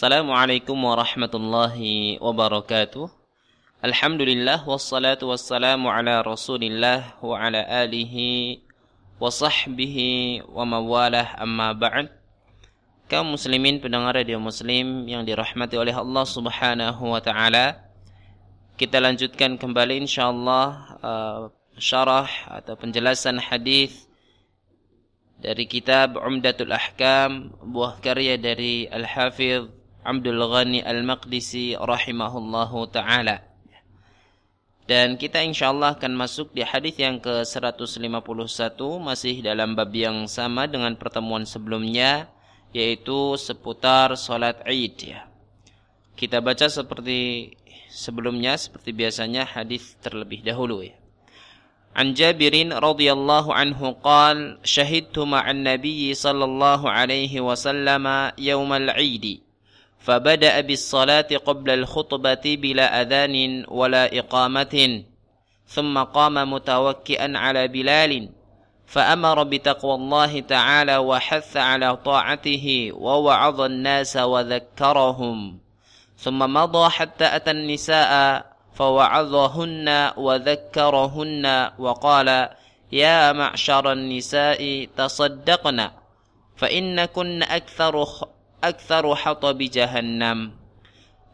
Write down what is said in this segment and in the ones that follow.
Assalamualaikum warahmatullahi wabarakatuh. Alhamdulillah wassalatu wassalamu ala Rasulillah wa ala alihi wa sahbihi wa mawalah amma ba'd. Kaum muslimin pendengar radio muslim yang dirahmati oleh Allah Subhanahu wa taala. Kita lanjutkan kembali insyaallah uh, syarah atau penjelasan hadis dari kitab Umdatul Ahkam buah karya dari Al-Hafidh Abdul Ghani Al-Maqdisi rahimahullahu taala. Dan kita insyaallah akan masuk di hadis yang ke-151 masih dalam bab yang sama dengan pertemuan sebelumnya yaitu seputar salat Id ya. Kita baca seperti sebelumnya seperti biasanya hadis terlebih dahulu ya. عن جابر رضي الله عنه قال شهدت مع النبي صلى الله عليه وسلم يوم العيد فبدأ بالصلاة قبل الخطبة بلا أذان ولا إقامة ثم قام متوكئا على بلال فأمر بتقوى الله تعالى وحث على طاعته ووعظ الناس وذكرهم ثم مضى حتى أتى النساء فوعظهن وذكرهن وقال يا معشر النساء تصدقن فإن كن أكثر أكثر حطب جهنم.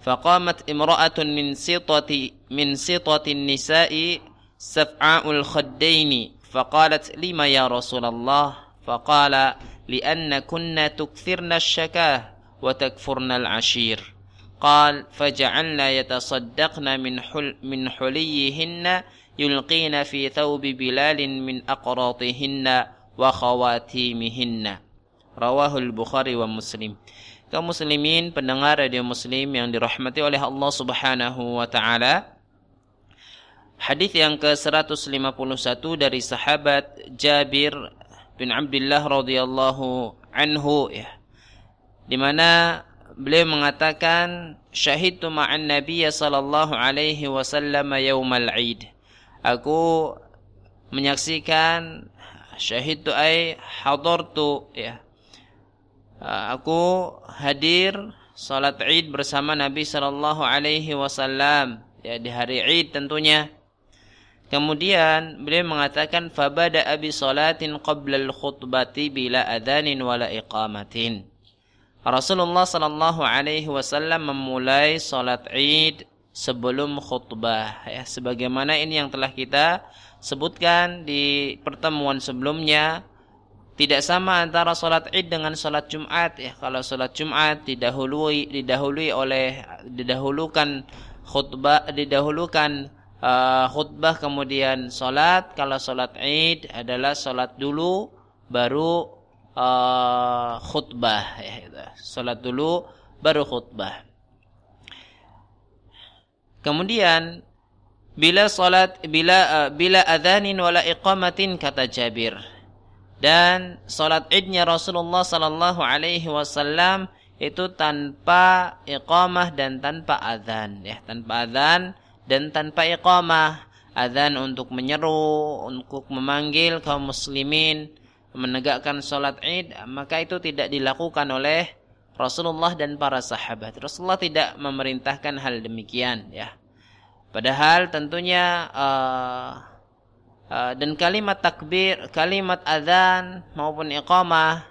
فقامت امرأة من سطة من سطة النساء سفعاء الخدين فقالت لم يا رسول الله؟ فقال لأن كنا تكثرن الشكاه وتكفرن العشير. قال فجعلنا يتصدقن من حل من حليهن يلقين في ثوب بلال من أقراطهن وخواتيمهن. Rawahul Bukhari wa Muslim. Kaum muslimin pendengar radio muslim yang dirahmati oleh Allah Subhanahu wa taala. Hadis yang ke-151 dari sahabat Jabir bin Abdullah radhiyallahu anhu ya. Di mana beliau mengatakan syahidtu ma'an Nabi sallallahu alaihi wasallam yaumal Eid. Aku menyaksikan syahidtu ay hadartu ya aku hadir salat Id bersama Nabi sallallahu alaihi wasallam ya di hari Id tentunya. Kemudian beliau mengatakan fabada abi salatin qabla al-khutbati bila adzanin wala iqamatin. Rasulullah sallallahu alaihi wasallam memulai salat Id sebelum khutbah ya sebagaimana ini yang telah kita sebutkan di pertemuan sebelumnya tidak sama antara sholat id dengan sholat jumat ya. Kalau sholat jumat didahului didahului oleh didahulukan khutbah didahulukan uh, khutbah kemudian sholat kalau sholat id adalah sholat dulu baru uh, khutbah ya. Sholat dulu baru khutbah. Kemudian bila sholat bila uh, bila adzanin wala iqamatin kata Jabir dan salat idnya Rasulullah sallallahu alaihi wasallam itu tanpa iqamah dan tanpa adzan ya. Tanpa adzan dan tanpa iqamah. Adzan untuk menyeru untuk memanggil kaum muslimin menegakkan salat id maka itu tidak dilakukan oleh Rasulullah dan para sahabat. Rasulullah tidak memerintahkan hal demikian ya. Padahal tentunya uh, dan kalimat takbir, kalimat adzan maupun iqamah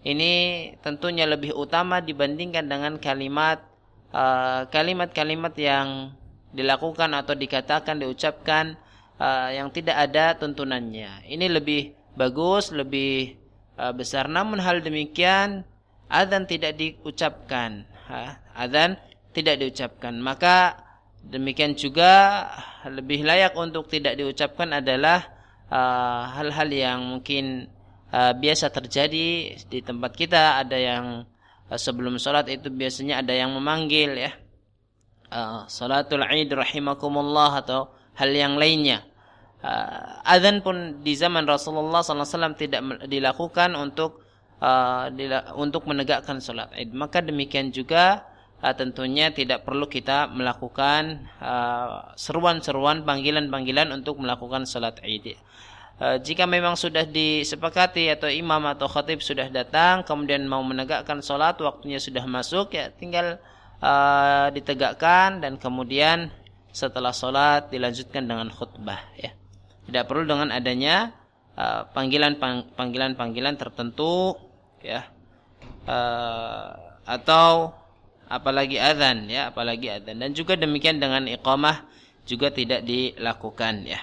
ini tentunya lebih utama dibandingkan dengan kalimat ah, kalimat-kalimat yang dilakukan atau dikatakan diucapkan uh, yang tidak ada tuntunannya. Ini lebih bagus, lebih besar. Namun hal demikian adzan tidak diucapkan. Adzan tidak diucapkan. Maka Demikian juga lebih layak untuk tidak diucapkan adalah uh, hal-hal uh, yang mungkin uh, biasa terjadi di tempat kita. Ada yang uh, sebelum sholat itu biasanya ada yang memanggil ya. Uh, salatul Id rahimakumullah atau hal yang lainnya. Uh, azan pun di zaman Rasulullah SAW tidak dilakukan untuk uh, untuk menegakkan sholat Id. Maka demikian juga uh, tentunya tidak perlu kita melakukan uh, seruan-seruan panggilan-panggilan untuk melakukan salat Id. uh, jika memang sudah disepakati atau imam atau khatib sudah datang kemudian mau menegakkan sholat waktunya sudah masuk ya tinggal uh, ditegakkan dan kemudian setelah sholat dilanjutkan dengan khutbah ya tidak perlu dengan adanya panggilan panggilan panggilan tertentu ya uh, atau apalagi adzan ya apalagi adzan dan juga demikian dengan iqamah juga tidak dilakukan ya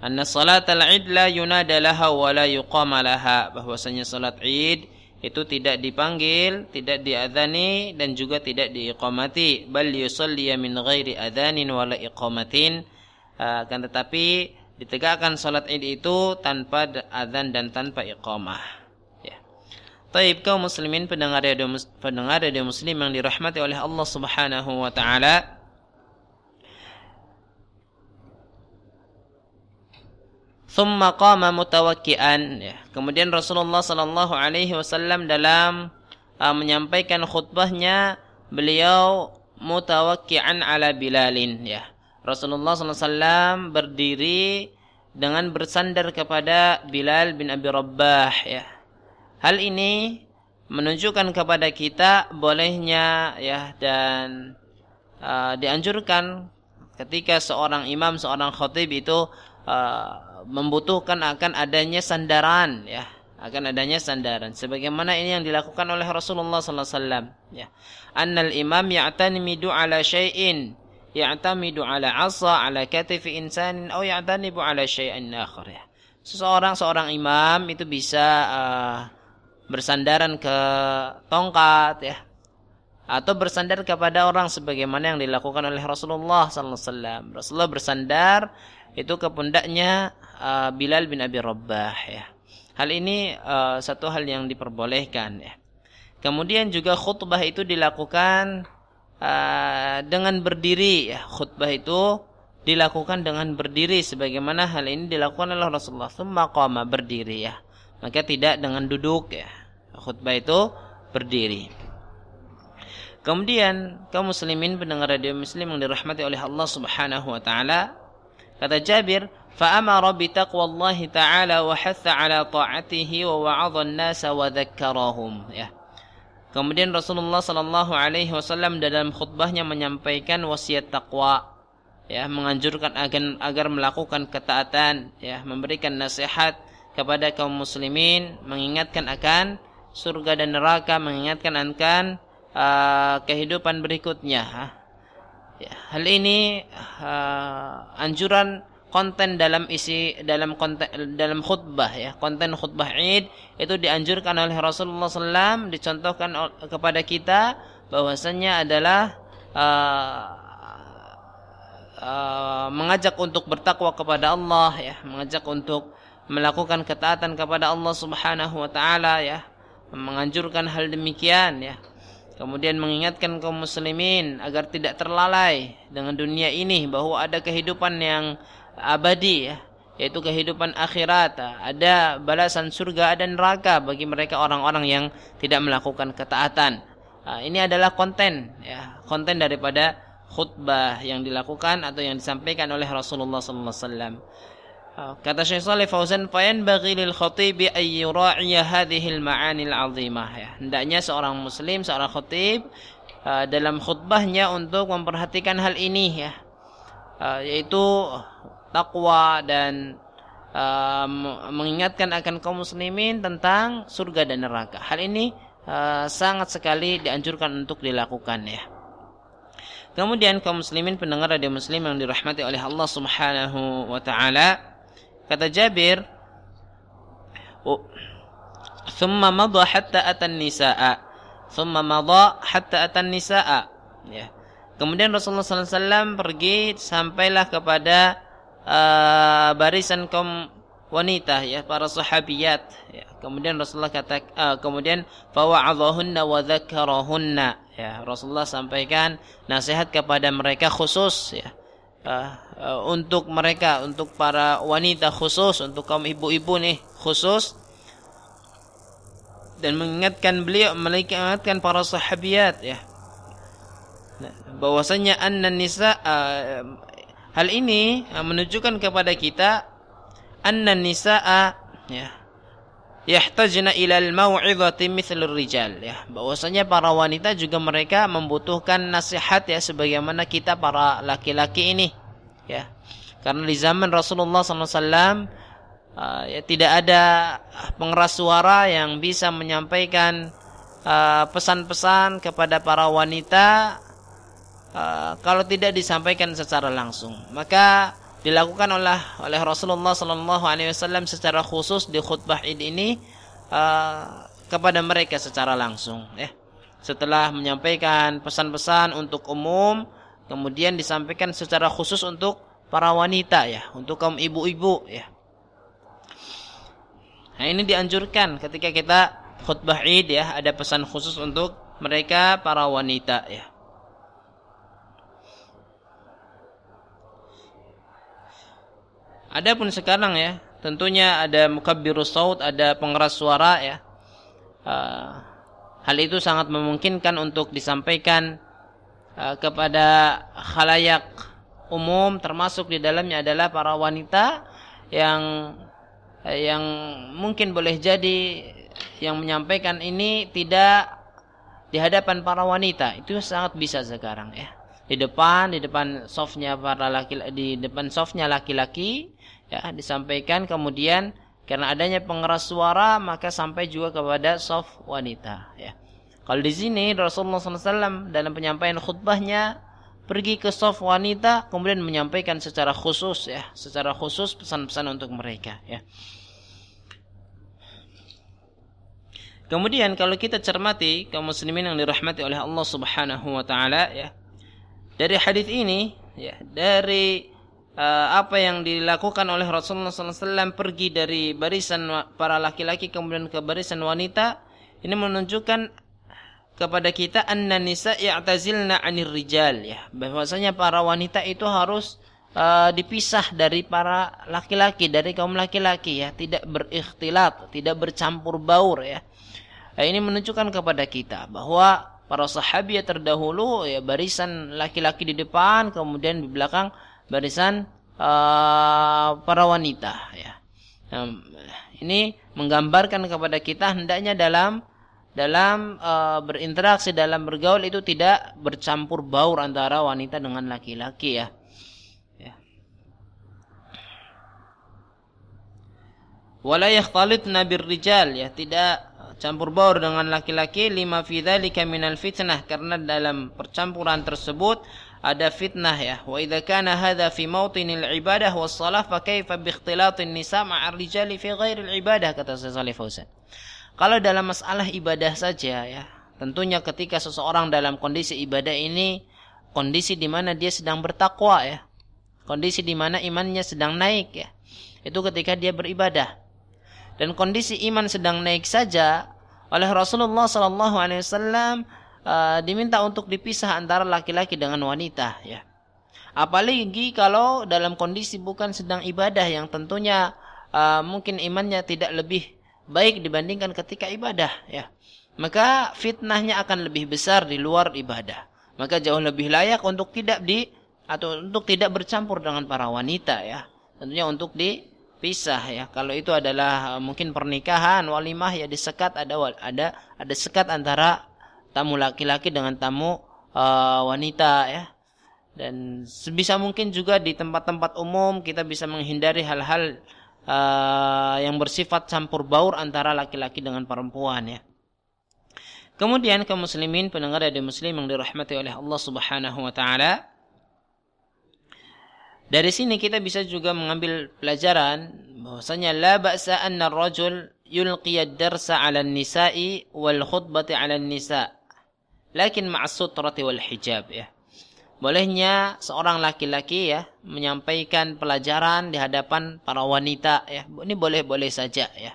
anna salat al-id la yunada laha wa la yuqama laha bahwasanya salat id itu tidak dipanggil, tidak diadzani dan juga tidak diiqamati, bal yusalli min ghairi adzanin wala iqamatin. Akan tetapi ditegakkan salat Id itu tanpa adzan dan tanpa iqamah. Taib kaum muslimin pendengar radio pendengar radio muslim yang dirahmati oleh Allah Subhanahu wa taala. Thumma qama mutawakkian ya. Kemudian Rasulullah sallallahu alaihi wasallam dalam uh, menyampaikan khutbahnya beliau mutawakkian ala Bilalin ya. Rasulullah wasallam berdiri dengan bersandar kepada Bilal bin Abi Rabbah ya Hal ini menunjukkan kepada kita bolehnya ya dan uh, dianjurkan ketika seorang imam, seorang khatib itu uh, membutuhkan akan adanya sandaran ya, akan adanya sandaran sebagaimana ini yang dilakukan oleh Rasulullah sallallahu alaihi wasallam ya. Annal imam ya'tamidu ala syai'in ya'tamidu ala 'asa ala katifi insanin atau ya'tanibu ala syai'in akhar ya. Seseorang seorang imam itu bisa uh, bersandaran ke tongkat ya atau bersandar kepada orang sebagaimana yang dilakukan oleh Rasulullah sallallahu alaihi wasallam. Rasulullah bersandar itu ke pundaknya uh, Bilal bin Abi Rabbah ya. Hal ini uh, satu hal yang diperbolehkan ya. Kemudian juga khutbah itu dilakukan uh, dengan berdiri ya. Khutbah itu dilakukan dengan berdiri sebagaimana hal ini dilakukan oleh Rasulullah. Tsumma qama berdiri ya Maka tidak dengan duduk ya khutbah itu berdiri. Kemudian kaum muslimin pendengar radio muslim yang dirahmati oleh Allah Subhanahu wa taala kata Jabir فأمر بتقوى الله تعالى وحث على طاعته ووعظ الناس وذكرهم ya Kemudian Rasulullah Sallallahu Alaihi Wasallam dalam khutbahnya menyampaikan wasiat takwa, ya menganjurkan agar, agar melakukan ketaatan, ya memberikan nasihat kepada kaum muslimin, mengingatkan akan surga dan neraka mengingatkan akan uh, kehidupan berikutnya. Ya, hal ini uh, anjuran konten dalam isi dalam konten dalam khutbah ya konten khutbah Id itu dianjurkan oleh Rasulullah SAW dicontohkan kepada kita bahwasanya adalah uh, uh, mengajak untuk bertakwa kepada Allah ya mengajak untuk melakukan ketaatan kepada Allah Subhanahu wa taala ya menganjurkan hal demikian ya. Kemudian mengingatkan kaum muslimin agar tidak terlalai dengan dunia ini bahwa ada kehidupan yang abadi ya, yaitu kehidupan akhirat. Ada balasan surga dan neraka bagi mereka orang-orang yang tidak melakukan ketaatan. Ini adalah konten ya, konten daripada khutbah yang dilakukan atau yang disampaikan oleh Rasulullah sallallahu alaihi wasallam. Kata Syekh Saleh Fauzan, "Fayan bagi lil khatibi ay yura'iya hadhihi al-ma'ani al-'azimah." Ya, hendaknya seorang muslim, seorang khatib uh, dalam khutbahnya untuk memperhatikan hal ini ya. Uh, yaitu takwa dan uh, mengingatkan akan kaum muslimin tentang surga dan neraka. Hal ini uh, sangat sekali dianjurkan untuk dilakukan ya. Kemudian kaum muslimin pendengar radio muslim yang dirahmati oleh Allah Subhanahu wa taala Kata Jabir, "Thumma madha hatta atan nisaa." Thumma madha hatta atan nisaa. Ya. Kemudian Rasulullah SAW pergi sampailah kepada uh, barisan kaum wanita ya para sahabiyat ya. kemudian Rasulullah kata uh, kemudian fawa'adhahunna wa dzakarahunna ya Rasulullah sampaikan nasihat kepada mereka khusus ya uh, uh, untuk mereka, untuk para wanita khusus, untuk kaum ibu-ibu nih khusus. Dan mengingatkan beliau mengingatkan para sahabiat ya. Nah, bahwasanya anna nisa uh, hal ini uh, menunjukkan kepada kita anna nisaa ya yahtajna ilal mau'izati mithlur rijal. Ya bahwasanya para wanita juga mereka membutuhkan nasihat ya sebagaimana kita para laki-laki ini. Ya karena di zaman Rasulullah SAW uh, ya tidak ada pengeras suara yang bisa menyampaikan uh, pesan-pesan uh, kepada para wanita uh, kalau tidak disampaikan secara langsung. Maka dilakukan oleh oleh Rasulullah Sallallahu Alaihi Wasallam secara khusus di khutbah id ini uh, kepada mereka secara langsung ya. Setelah menyampaikan pesan-pesan untuk umum kemudian disampaikan secara khusus untuk para wanita ya untuk kaum ibu-ibu ya. Nah ini dianjurkan ketika kita khutbah id ya ada pesan khusus untuk mereka para wanita ya Adapun sekarang ya, tentunya ada mukabbirus saut, ada pengeras suara ya. Uh, hal itu sangat memungkinkan untuk disampaikan uh, kepada khalayak umum termasuk di dalamnya adalah para wanita yang yang mungkin boleh jadi yang menyampaikan ini tidak di hadapan para wanita itu sangat bisa sekarang ya di depan di depan softnya para laki di depan softnya laki-laki ya disampaikan kemudian karena adanya pengeras suara maka sampai juga kepada soft wanita ya. Kalau di sini Rasulullah SAW dalam penyampaian khutbahnya pergi ke soft wanita kemudian menyampaikan secara khusus ya secara khusus pesan-pesan untuk mereka ya. Kemudian kalau kita cermati kaum muslimin yang dirahmati oleh Allah Subhanahu wa taala ya. Dari hadis ini ya dari uh, apa yang dilakukan oleh Rasulullah SAW pergi dari barisan para laki-laki kemudian ke barisan wanita ini menunjukkan kepada kita anna nisa ya'tazilna 'anir rijal ya. Bahwasanya para wanita itu harus uh, dipisah dari para laki-laki dari kaum laki-laki ya. Tidak berikhtilat tidak bercampur baur ya. Nah, ini menunjukkan kepada kita bahwa para sahabat terdahulu ya barisan laki-laki di depan kemudian di belakang barisan uh, para wanita ya. Nah, ini menggambarkan kepada kita hendaknya dalam dalam uh, berinteraksi dalam bergaul itu tidak bercampur baur antara wanita dengan laki-laki ya. Ya. Wala yakhtalitna birrijal ya. Tidak campur baur dengan laki-laki. Lima fi fitnah. Karena dalam percampuran tersebut ada fitnah ya. Wa idza kana hadza fi mautinil ibadah was salah fa kaifa bi ikhtilatin nisa ma'ar rijali fi ghairil ibadah kata Salih Fauzan. Kalau dalam masalah ibadah saja ya tentunya ketika seseorang dalam kondisi ibadah ini kondisi di mana dia sedang bertakwa ya kondisi di mana imannya sedang naik ya itu ketika dia beribadah. Dan kondisi iman sedang naik saja oleh Rasulullah Sallallahu Alaihi Wasallam uh, diminta untuk dipisah antara laki-laki dengan wanita ya. Apalagi kalau dalam kondisi bukan sedang ibadah yang tentunya uh, mungkin imannya tidak lebih baik dibandingkan ketika ibadah ya. Maka fitnahnya akan lebih besar di luar ibadah. Maka jauh lebih layak untuk tidak di atau untuk tidak bercampur dengan para wanita ya. Tentunya untuk di pisah ya. Kalau itu adalah uh, mungkin pernikahan, walimah ya disekat ada ada ada sekat antara tamu laki-laki dengan tamu uh, wanita ya. Dan sebisa mungkin juga di tempat-tempat umum kita bisa menghindari hal-hal uh, yang bersifat campur baur antara laki-laki dengan perempuan ya. Kemudian kaum muslimin pendengar dari muslim yang dirahmati oleh Allah Subhanahu wa taala, dari sini kita bisa juga mengambil pelajaran bahwasanya la ba'sa anna ar-rajul yulqi ad-darsa 'ala an-nisa'i wal khutbati 'ala an-nisa' lakin ma'as sutrati wal hijab ya. Bolehnya seorang laki-laki ya menyampaikan pelajaran di hadapan para wanita ya. Ini boleh-boleh saja ya.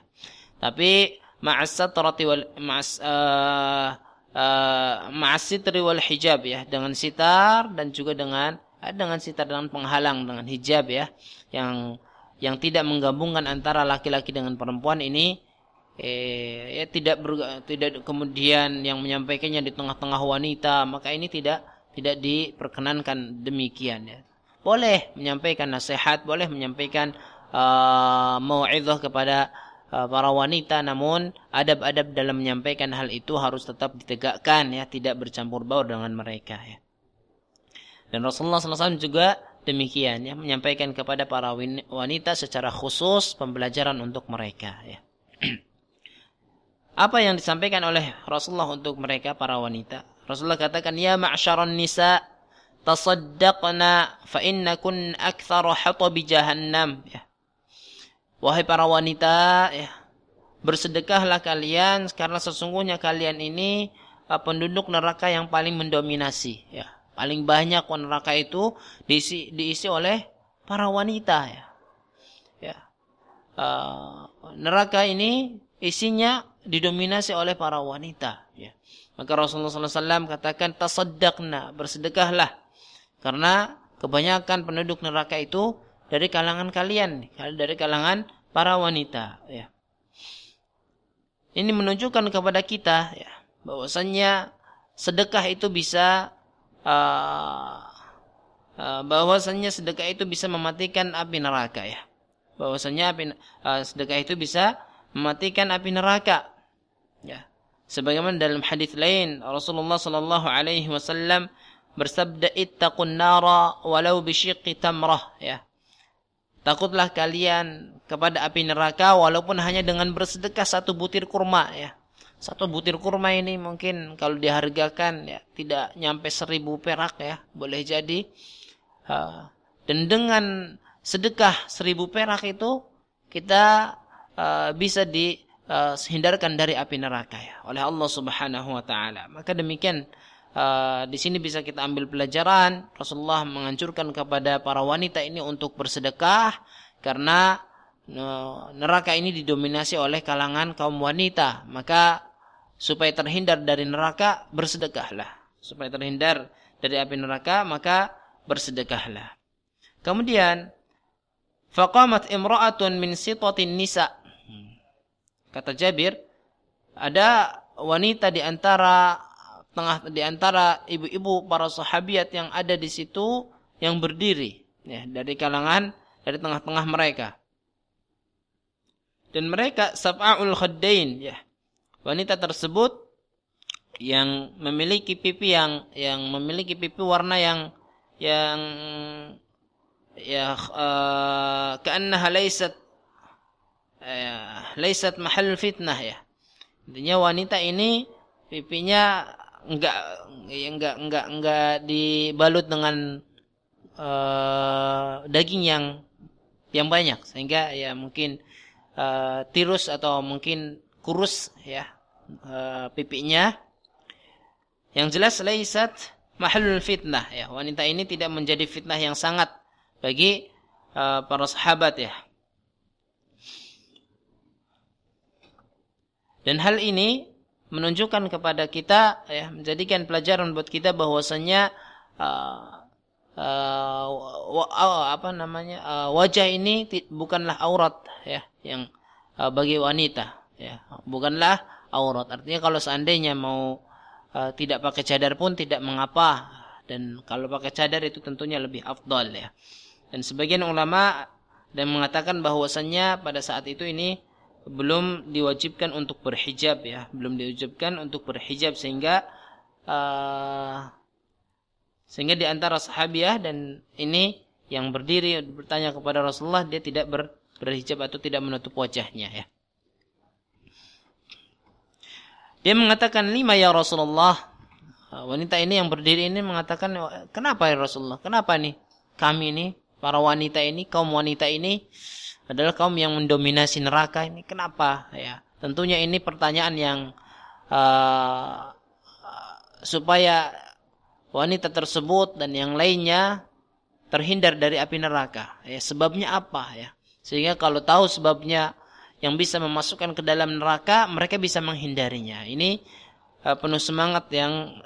Tapi ma'as sutrati wal ma'as uh, uh, wal hijab ya dengan sitar dan juga dengan dengan sitar dengan penghalang dengan hijab ya yang yang tidak menggabungkan antara laki-laki dengan perempuan ini eh, ya tidak ber, tidak kemudian yang menyampaikannya di tengah-tengah wanita maka ini tidak tidak diperkenankan demikian ya boleh menyampaikan nasihat, boleh menyampaikan uh, mau'izah kepada uh, para wanita namun adab-adab dalam menyampaikan hal itu harus tetap ditegakkan ya, tidak bercampur baur dengan mereka ya. Dan Rasulullah SAW juga demikian ya, menyampaikan kepada para wanita secara khusus pembelajaran untuk mereka ya. Apa yang disampaikan oleh Rasulullah untuk mereka para wanita? Rasulullah katakan, "Ya ma'syaran nisa, tasaddaqna fa innakun aktsaru hatabi jahannam." Ya. Wahai para wanita, ya, bersedekahlah kalian karena sesungguhnya kalian ini uh, penduduk neraka yang paling mendominasi, ya. Paling banyak neraka itu diisi diisi oleh para wanita. Ya. Uh, neraka ini isinya didominasi oleh para wanita. Ya. Maka Rasulullah SAW katakan tasaddaqna, bersedekahlah. Karena kebanyakan penduduk neraka itu dari kalangan kalian, dari kalangan para wanita. Ya. Ini menunjukkan kepada kita ya, bahwasannya sedekah itu bisa uh, uh, bahwasannya sedekah itu bisa mematikan api neraka ya. Bahwasannya api, uh, sedekah itu bisa mematikan api neraka. Ya. Sebagaimana dalam hadis lain Rasulullah sallallahu alaihi wasallam bersabda ittaqun nara walau bisyiqqi tamrah ya. Takutlah kalian kepada api neraka walaupun hanya dengan bersedekah satu butir kurma ya. Satu butir kurma ini mungkin kalau dihargakan ya tidak nyampe seribu perak ya. Boleh jadi. dan dengan sedekah seribu perak itu kita uh, bisa di uh, hindarkan dari api neraka ya oleh Allah Subhanahu wa taala. Maka demikian uh, di sini bisa kita ambil pelajaran Rasulullah menganjurkan kepada para wanita ini untuk bersedekah karena uh, neraka ini didominasi oleh kalangan kaum wanita. Maka supaya terhindar dari neraka bersedekahlah. Supaya terhindar dari api neraka maka bersedekahlah. Kemudian faqamat imra'atun min sitatin nisa' Kata Jabir, ada wanita di antara tengah di antara ibu-ibu para sahabiat yang ada di situ yang berdiri ya dari kalangan dari tengah-tengah mereka. Dan mereka sab'aul khaddain ya. Wanita tersebut yang memiliki pipi yang yang memiliki pipi warna yang yang ya uh, ka'annaha eh, laisat mahal fitnah ya. Intinya wanita ini pipinya enggak enggak enggak enggak dibalut dengan uh, daging yang yang banyak. Sehingga ya mungkin uh, tirus atau mungkin kurus ya uh, pipinya. Yang jelas laisat mahalul fitnah ya. Wanita ini tidak menjadi fitnah yang sangat bagi uh, para sahabat ya Dan hal ini menunjukkan kepada kita ya menjadikan pelajaran buat kita bahwasanya uh, uh, apa namanya uh, wajah ini bukanlah aurat ya yang uh, bagi wanita ya. Bukanlah aurat. Artinya kalau seandainya mau uh, tidak pakai cadar pun tidak mengapa. Dan kalau pakai cadar itu tentunya lebih afdal ya. Dan sebagian ulama dan mengatakan bahwasannya pada saat itu ini belum diwajibkan untuk berhijab ya, belum diwajibkan untuk berhijab sehingga uh, sehingga di antara sahabiah dan ini yang berdiri bertanya kepada Rasulullah dia tidak ber, berhijab atau tidak menutup wajahnya ya. Dia mengatakan lima ya Rasulullah. Uh, wanita ini yang berdiri ini mengatakan kenapa ya Rasulullah? Kenapa nih kami ini para wanita ini kaum wanita ini adalah kaum yang mendominasi neraka ini kenapa? Ya tentunya ini pertanyaan yang uh, supaya wanita tersebut dan yang lainnya terhindar dari api neraka. Ya sebabnya apa? Ya sehingga kalau tahu sebabnya yang bisa memasukkan ke dalam neraka mereka bisa menghindarinya. Ini uh, penuh semangat yang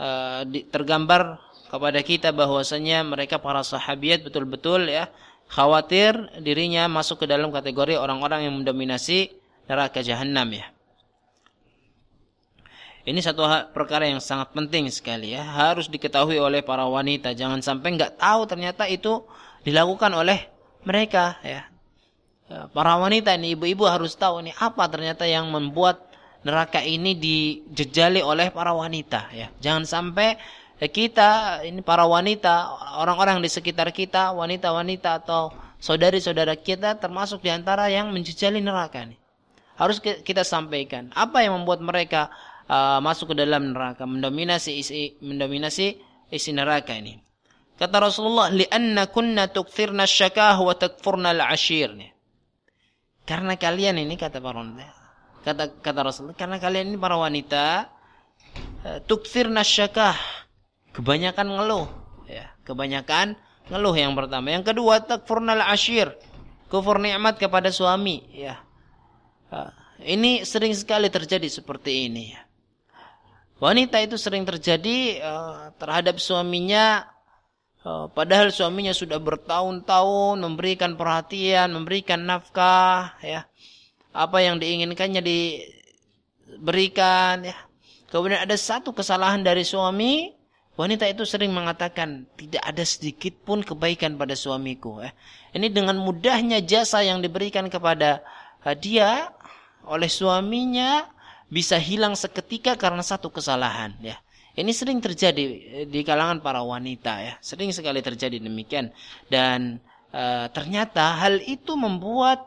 uh, di, tergambar kepada kita bahwasanya mereka para sahabiat betul-betul ya khawatir dirinya masuk ke dalam kategori orang-orang yang mendominasi neraka jahanam ya. Ini satu perkara yang sangat penting sekali ya, harus diketahui oleh para wanita. Jangan sampai nggak tahu ternyata itu dilakukan oleh mereka ya. ya para wanita ini ibu-ibu harus tahu ini apa ternyata yang membuat neraka ini dijejali oleh para wanita ya. Jangan sampai kita ini para wanita, orang-orang di sekitar kita, wanita-wanita atau saudari-saudara kita termasuk di antara yang menjejali neraka ini. Harus kita sampaikan apa yang membuat mereka uh, masuk ke dalam neraka, mendominasi isi mendominasi isi neraka ini. Kata Rasulullah, "Li'anna kunna tukthirna syakah wa takfurna al-ashir." Karena kalian ini kata para wanita, kata kata Rasulullah, karena kalian ini para wanita uh, tukthirna syakah, kebanyakan ngeluh, ya, kebanyakan ngeluh yang pertama. Yang kedua, takfurna al-ashir, kufur nikmat kepada suami, ya. Ini sering sekali terjadi seperti ini ya. Wanita itu sering terjadi uh, terhadap suaminya uh, padahal suaminya sudah bertahun-tahun memberikan perhatian, memberikan nafkah ya. Apa yang diinginkannya diberikan ya. Kemudian ada satu kesalahan dari suami, wanita itu sering mengatakan tidak ada sedikit pun kebaikan pada suamiku ya. Ini dengan mudahnya jasa yang diberikan kepada uh, dia oleh suaminya bisa hilang seketika karena satu kesalahan ya. Ini sering terjadi eh, di kalangan para wanita ya. Sering sekali terjadi demikian dan uh, ternyata hal itu membuat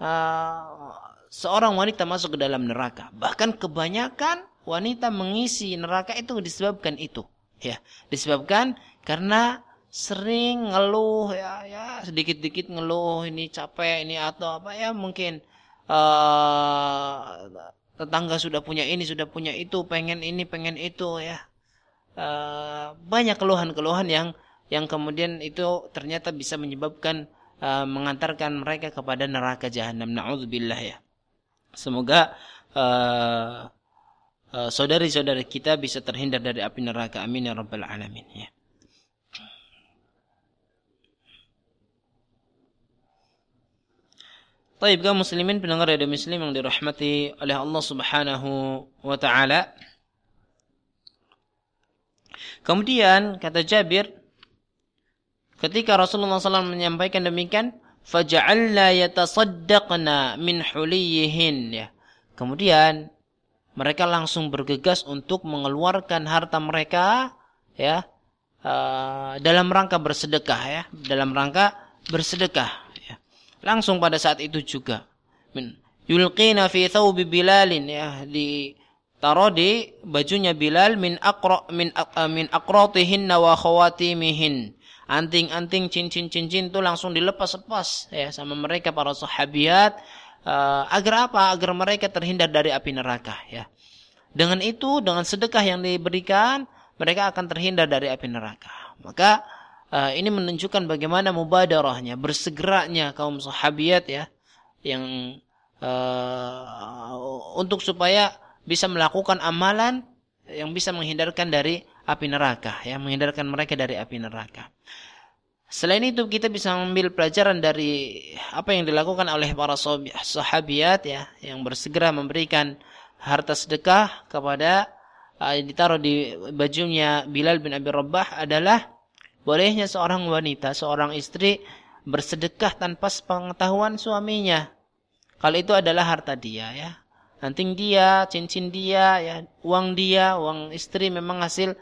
uh, seorang wanita masuk ke dalam neraka. Bahkan kebanyakan wanita mengisi neraka itu disebabkan itu ya. Disebabkan karena sering ngeluh ya ya sedikit-sedikit ngeluh ini capek ini atau apa ya mungkin uh, tetangga sudah punya ini sudah punya itu pengen ini pengen itu ya uh, banyak keluhan-keluhan yang yang kemudian itu ternyata bisa menyebabkan uh, mengantarkan mereka kepada neraka jahanam naudzubillah ya semoga uh, uh, saudari-saudari kita bisa terhindar dari api neraka amin ya rabbal alamin ya Taib kaum muslimin pendengar radio muslim yang dirahmati oleh Allah Subhanahu wa taala. Kemudian kata Jabir ketika Rasulullah SAW menyampaikan demikian, faja'alna yatasaddaqna min huliyihin ya. Kemudian mereka langsung bergegas untuk mengeluarkan harta mereka ya uh, dalam rangka bersedekah ya, dalam rangka bersedekah Langsung pada saat itu juga. Min yulqina fi thawbi Bilalin ya di taruh di bajunya Bilal min aqra min min aqratihin wa khawatimihin. Anting-anting cincin-cincin itu langsung dilepas-lepas ya sama mereka para sahabiat uh, agar apa? Agar mereka terhindar dari api neraka ya. Dengan itu, dengan sedekah yang diberikan, mereka akan terhindar dari api neraka. Maka uh, ini menunjukkan bagaimana mubadarahnya, bersegeranya kaum sahabiat ya yang uh, untuk supaya bisa melakukan amalan yang bisa menghindarkan dari api neraka, ya, menghindarkan mereka dari api neraka. Selain itu kita bisa mengambil pelajaran dari apa yang dilakukan oleh para sahabiat ya yang bersegera memberikan harta sedekah kepada uh, ditaruh di bajunya Bilal bin Abi Rabah adalah Bolehnya seorang wanita, seorang istri bersedekah tanpa pengetahuan suaminya. Kalau itu adalah harta dia ya. Anting dia, cincin dia, ya, uang dia, uang istri memang hasil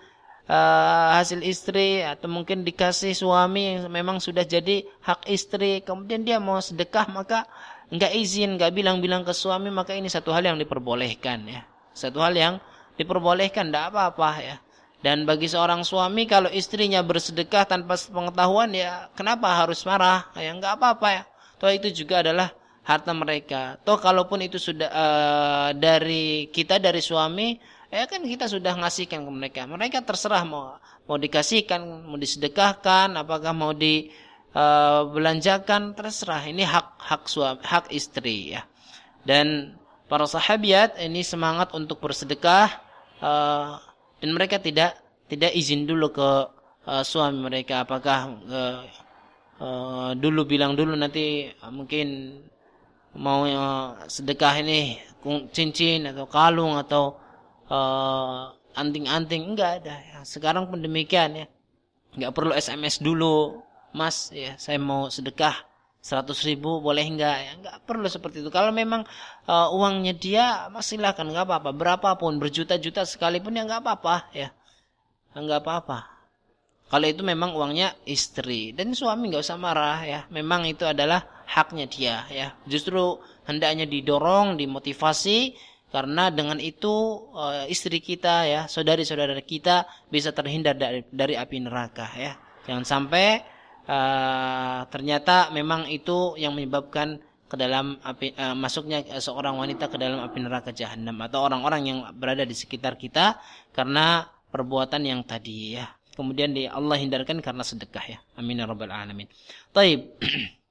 uh, hasil istri atau mungkin dikasih suami yang memang sudah jadi hak istri. Kemudian dia mau sedekah maka enggak izin, enggak bilang-bilang ke suami maka ini satu hal yang diperbolehkan ya. Satu hal yang diperbolehkan tidak apa-apa ya. Dan bagi seorang suami kalau istrinya bersedekah tanpa pengetahuan ya kenapa harus marah? Ya enggak apa-apa ya. Toh itu juga adalah harta mereka. Toh kalaupun itu sudah uh, dari kita dari suami, ya kan kita sudah ngasihkan ke mereka. Mereka terserah mau mau dikasihkan, mau disedekahkan, apakah mau eh, uh, terserah. Ini hak hak suami, hak istri ya. Dan para sahabat ini semangat untuk bersedekah uh, dan mereka tidak tidak izin dulu ke uh, suami mereka apakah uh, uh, dulu bilang dulu nanti uh, mungkin mau uh, sedekah ini cincin atau kalung atau uh, anting-anting enggak ada. Ya. sekarang pun demikian ya. Nggak perlu SMS dulu. Mas ya saya mau sedekah seratus ribu boleh enggak? Ya nggak perlu seperti itu. Kalau memang uh, uangnya dia mas silakan nggak apa-apa. Berapapun berjuta-juta sekalipun ya nggak apa-apa ya. Nggak apa-apa. Kalau itu memang uangnya istri dan suami nggak usah marah ya. Memang itu adalah haknya dia ya. Justru hendaknya didorong dimotivasi karena dengan itu uh, istri kita ya, saudari-saudara kita bisa terhindar dari, dari api neraka ya. Jangan sampai uh, ternyata memang itu yang menyebabkan ke dalam api uh, masuknya seorang wanita ke dalam api neraka jahanam atau orang-orang yang berada di sekitar kita karena perbuatan yang tadi ya. Kemudian di Allah hindarkan karena sedekah ya. Amin ya rabbal alamin. Taib.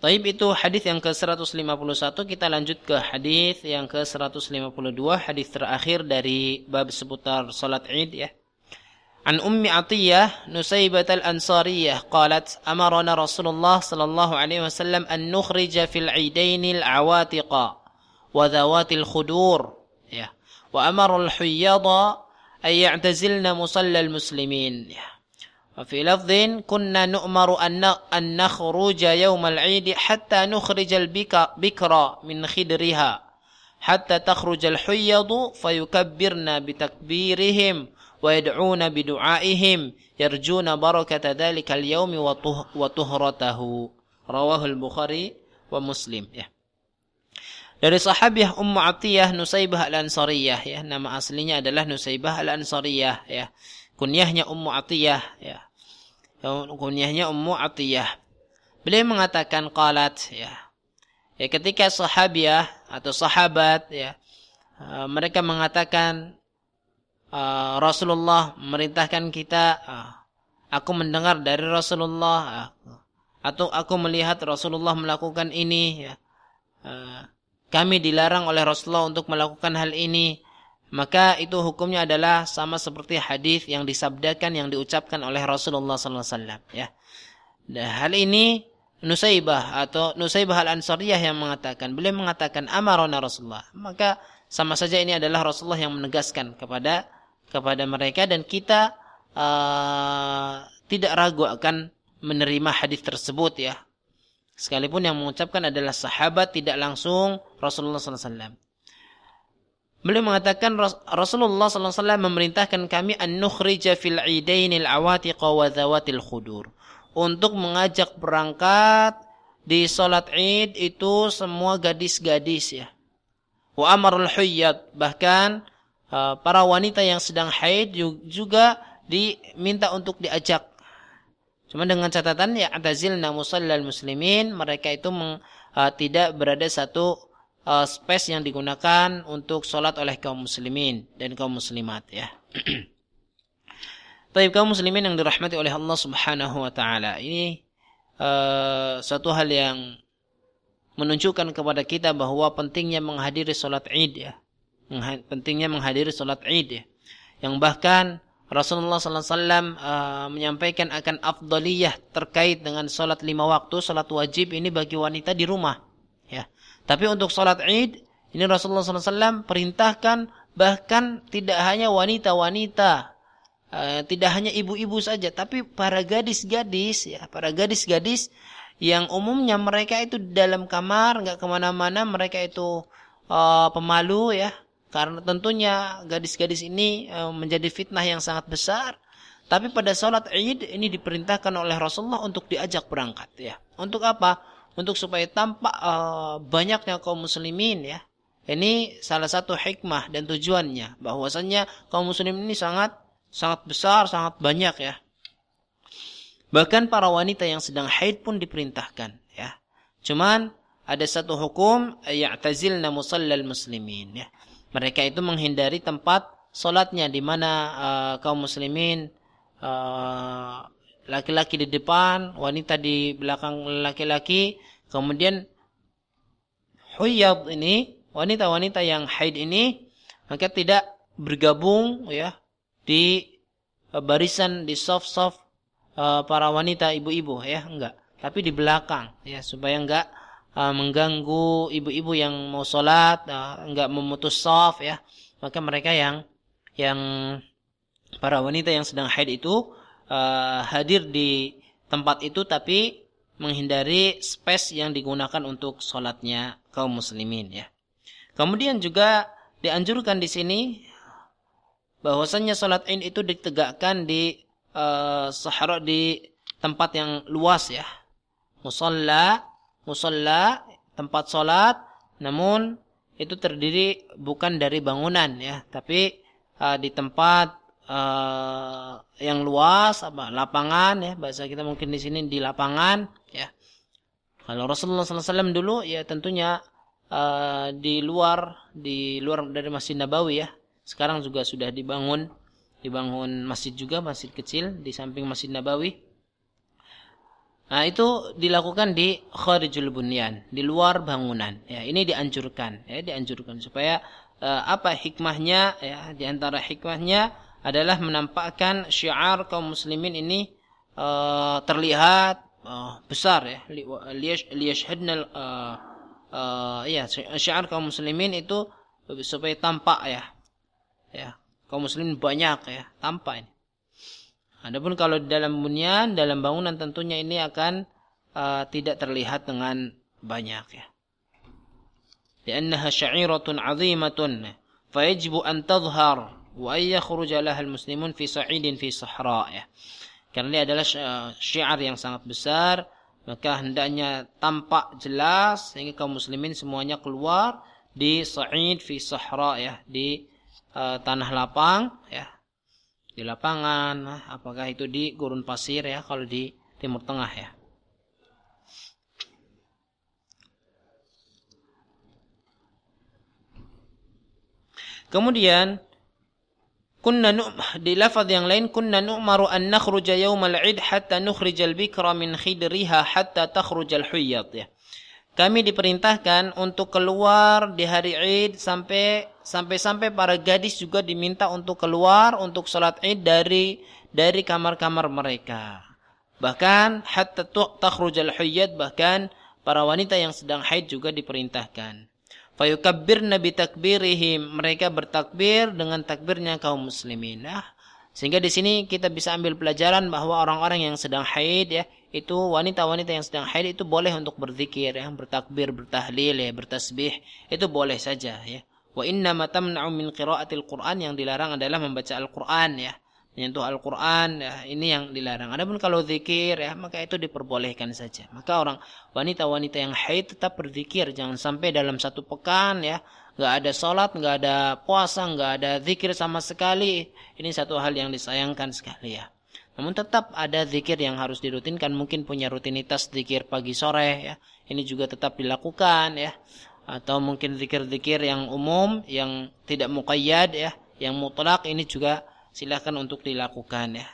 Taib itu hadis yang ke-151 kita lanjut ke hadis yang ke-152 hadis terakhir dari bab seputar salat Id ya. An Ummi Atiyah Nusaybah al-Ansariyah qalat amarna Rasulullah sallallahu alaihi wasallam an nukhrija fil idain al-awatiqa wa dhawatil khudur ya. Wa amara al-huyyada ay ya'tazilna musalla al-muslimin ya. وفي لفظ كنا نؤمر أن نخرج يوم العيد حتى نخرج البكر من خدرها حتى تخرج الحيض فيكبرنا بتكبيرهم ويدعون بدعائهم يرجون بركة ذلك اليوم وطهرته رواه البخاري ومسلم Dari sahabiah Ummu Atiyah Nusaibah Al-Ansariyah ya, nama aslinya adalah Nusaibah Al-Ansariyah ya. kunyahnya Ummu Atiyah ya. Kunyahnya Ummu Atiyah. Beliau mengatakan qalat ya. Ya ketika sahabiah atau sahabat ya uh, mereka mengatakan uh, Rasulullah memerintahkan kita uh, aku mendengar dari Rasulullah uh, atau aku melihat Rasulullah melakukan ini ya. Uh, kami dilarang oleh Rasulullah untuk melakukan hal ini maka itu hukumnya adalah sama seperti hadis yang disabdakan yang diucapkan oleh Rasulullah wasallam ya. Dan hal ini Nusaibah atau Nusaibah Al-Ansariyah yang mengatakan, beliau mengatakan amarona Rasulullah. Maka sama saja ini adalah Rasulullah yang menegaskan kepada kepada mereka dan kita uh, tidak ragu akan menerima hadis tersebut ya. Sekalipun yang mengucapkan adalah sahabat tidak langsung Rasulullah sallallahu alaihi wasallam. Beliau mengatakan Rasulullah SAW memerintahkan kami an nukhrija fil idainil awatiqa wa khudur. Untuk mengajak berangkat di salat Id itu semua gadis-gadis ya. Wa amarul huyyad bahkan uh, para wanita yang sedang haid juga diminta untuk diajak. Cuma dengan catatan ya atazilna musallal muslimin mereka itu meng, uh, tidak berada satu uh, space yang digunakan untuk sholat oleh kaum muslimin dan kaum muslimat ya. Tapi kaum muslimin yang dirahmati oleh Allah Subhanahu wa taala. Ini uh, suatu hal yang menunjukkan kepada kita bahwa pentingnya menghadiri sholat Id ya. Pentingnya menghadiri sholat Id ya. Yang bahkan Rasulullah SAW uh, menyampaikan akan afdaliyah terkait dengan sholat lima waktu, sholat wajib ini bagi wanita di rumah. Tapi untuk sholat id, ini Rasulullah SAW perintahkan bahkan tidak hanya wanita-wanita, uh, tidak hanya ibu-ibu saja, tapi para gadis-gadis, ya, para gadis-gadis yang umumnya mereka itu dalam kamar, nggak ke mana-mana, mereka itu uh, pemalu ya, karena tentunya gadis-gadis ini uh, menjadi fitnah yang sangat besar. Tapi pada sholat id ini diperintahkan oleh Rasulullah untuk diajak berangkat ya. Untuk apa? Untuk supaya tampak uh, banyaknya kaum muslimin ya. Ini salah satu hikmah dan tujuannya bahwasanya kaum muslimin ini sangat sangat besar, sangat banyak ya. Bahkan para wanita yang sedang haid pun diperintahkan ya. Cuman ada satu hukum ya'tazilna musallal muslimin ya. Mereka itu menghindari tempat salatnya di mana uh, kaum muslimin uh, laki-laki di depan, wanita di belakang laki-laki. Kemudian huyad ini, wanita-wanita yang haid ini maka tidak bergabung ya di barisan di soft-soft uh, para wanita ibu-ibu ya enggak. Tapi di belakang ya supaya enggak uh, mengganggu ibu-ibu yang mau sholat, uh, enggak memutus soft ya, maka mereka yang yang para wanita yang sedang haid itu uh, hadir di tempat itu tapi menghindari space yang digunakan untuk sholatnya kaum muslimin ya. Kemudian juga dianjurkan di sini bahwasanya sholat id itu ditegakkan di uh, di tempat yang luas ya. Musalla, musalla tempat sholat, namun itu terdiri bukan dari bangunan ya, tapi uh, di tempat uh, yang luas apa lapangan ya bahasa kita mungkin di sini di lapangan ya. Kalau Rasulullah SAW dulu ya tentunya uh, di luar di luar dari Masjid Nabawi ya. Sekarang juga sudah dibangun dibangun masjid juga masjid kecil di samping Masjid Nabawi Nah, itu dilakukan di kharijul bunyan, di luar bangunan. Ya, ini dianjurkan, ya, dianjurkan supaya uh, apa hikmahnya ya, di antara hikmahnya adalah menampakkan syiar kaum muslimin ini uh, terlihat uh, besar ya. Liyashhadna uh, uh, ya, syiar kaum muslimin itu supaya tampak ya. Ya, kaum muslimin banyak ya, tampak ini. Adapun kalau di dalam bunyan, dalam bangunan tentunya ini akan uh, tidak terlihat dengan banyak ya. لأنها شعيرة عظيمة فيجب أن تظهر wa muslimun fi sa'idin fi sahra'ih. Karena ini adalah syiar yang sangat besar, maka hendaknya tampak jelas sehingga kaum muslimin semuanya keluar di sa'id fi sahra'ih ya, di uh, tanah lapang ya. Di lapangan, nah, apakah itu di gurun pasir ya kalau di Timur Tengah ya. Kemudian kunna di lafaz yang lain kunna nu'maru an nakhruja yaumal 'id hatta nukhrijal bikra min khidriha hatta takhrujal huyyat ya. Kami diperintahkan untuk keluar di hari Id sampai sampai-sampai para gadis juga diminta untuk keluar untuk sholat Id dari dari kamar-kamar mereka. Bahkan hatta takhrujal huyyad bahkan para wanita yang sedang haid juga diperintahkan. Fayukabbirna bi takbirihim mereka bertakbir dengan takbirnya kaum muslimin. Nah, sehingga di sini kita bisa ambil pelajaran bahwa orang-orang yang sedang haid ya itu wanita-wanita yang sedang haid itu boleh untuk berzikir ya, bertakbir, bertahlil ya, bertasbih, itu boleh saja ya. Wa inna ma tamna'u min qiraatil Qur'an yang dilarang adalah membaca Al-Qur'an ya. Menyentuh Al-Qur'an ya, ini yang dilarang. Adapun kalau zikir ya, maka itu diperbolehkan saja. Maka orang wanita-wanita yang haid tetap berzikir, jangan sampai dalam satu pekan ya, nggak ada sholat, nggak ada puasa, nggak ada zikir sama sekali. Ini satu hal yang disayangkan sekali ya. Namun tetap ada zikir yang harus dirutinkan. Mungkin punya rutinitas zikir pagi sore ya. Ini juga tetap dilakukan ya. Atau mungkin zikir-zikir yang umum, yang tidak muqayyad ya. Yang mutlak ini juga silahkan untuk dilakukan ya.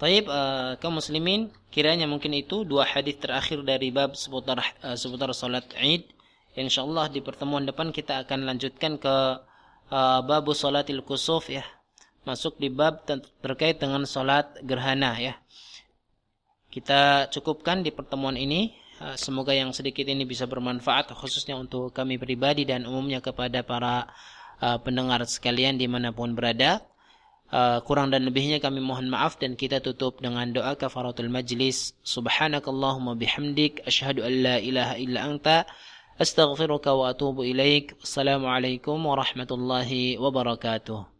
Taib uh, muslimin kiranya mungkin itu dua hadis terakhir dari bab seputar uh, seputar salat Id. Insyaallah di pertemuan depan kita akan lanjutkan ke uh, babu salatil kusuf ya masuk di bab terkait dengan salat gerhana ya kita cukupkan di pertemuan ini semoga yang sedikit ini bisa bermanfaat khususnya untuk kami pribadi dan umumnya kepada para Uh, pendengar sekalian dimanapun berada. Uh, kurang dan lebihnya kami mohon maaf dan kita tutup dengan doa kafaratul majlis. Subhanakallahumma bihamdik. Ashhadu an la ilaha illa anta. Astaghfiruka wa atubu ilaik. Assalamualaikum warahmatullahi wabarakatuh.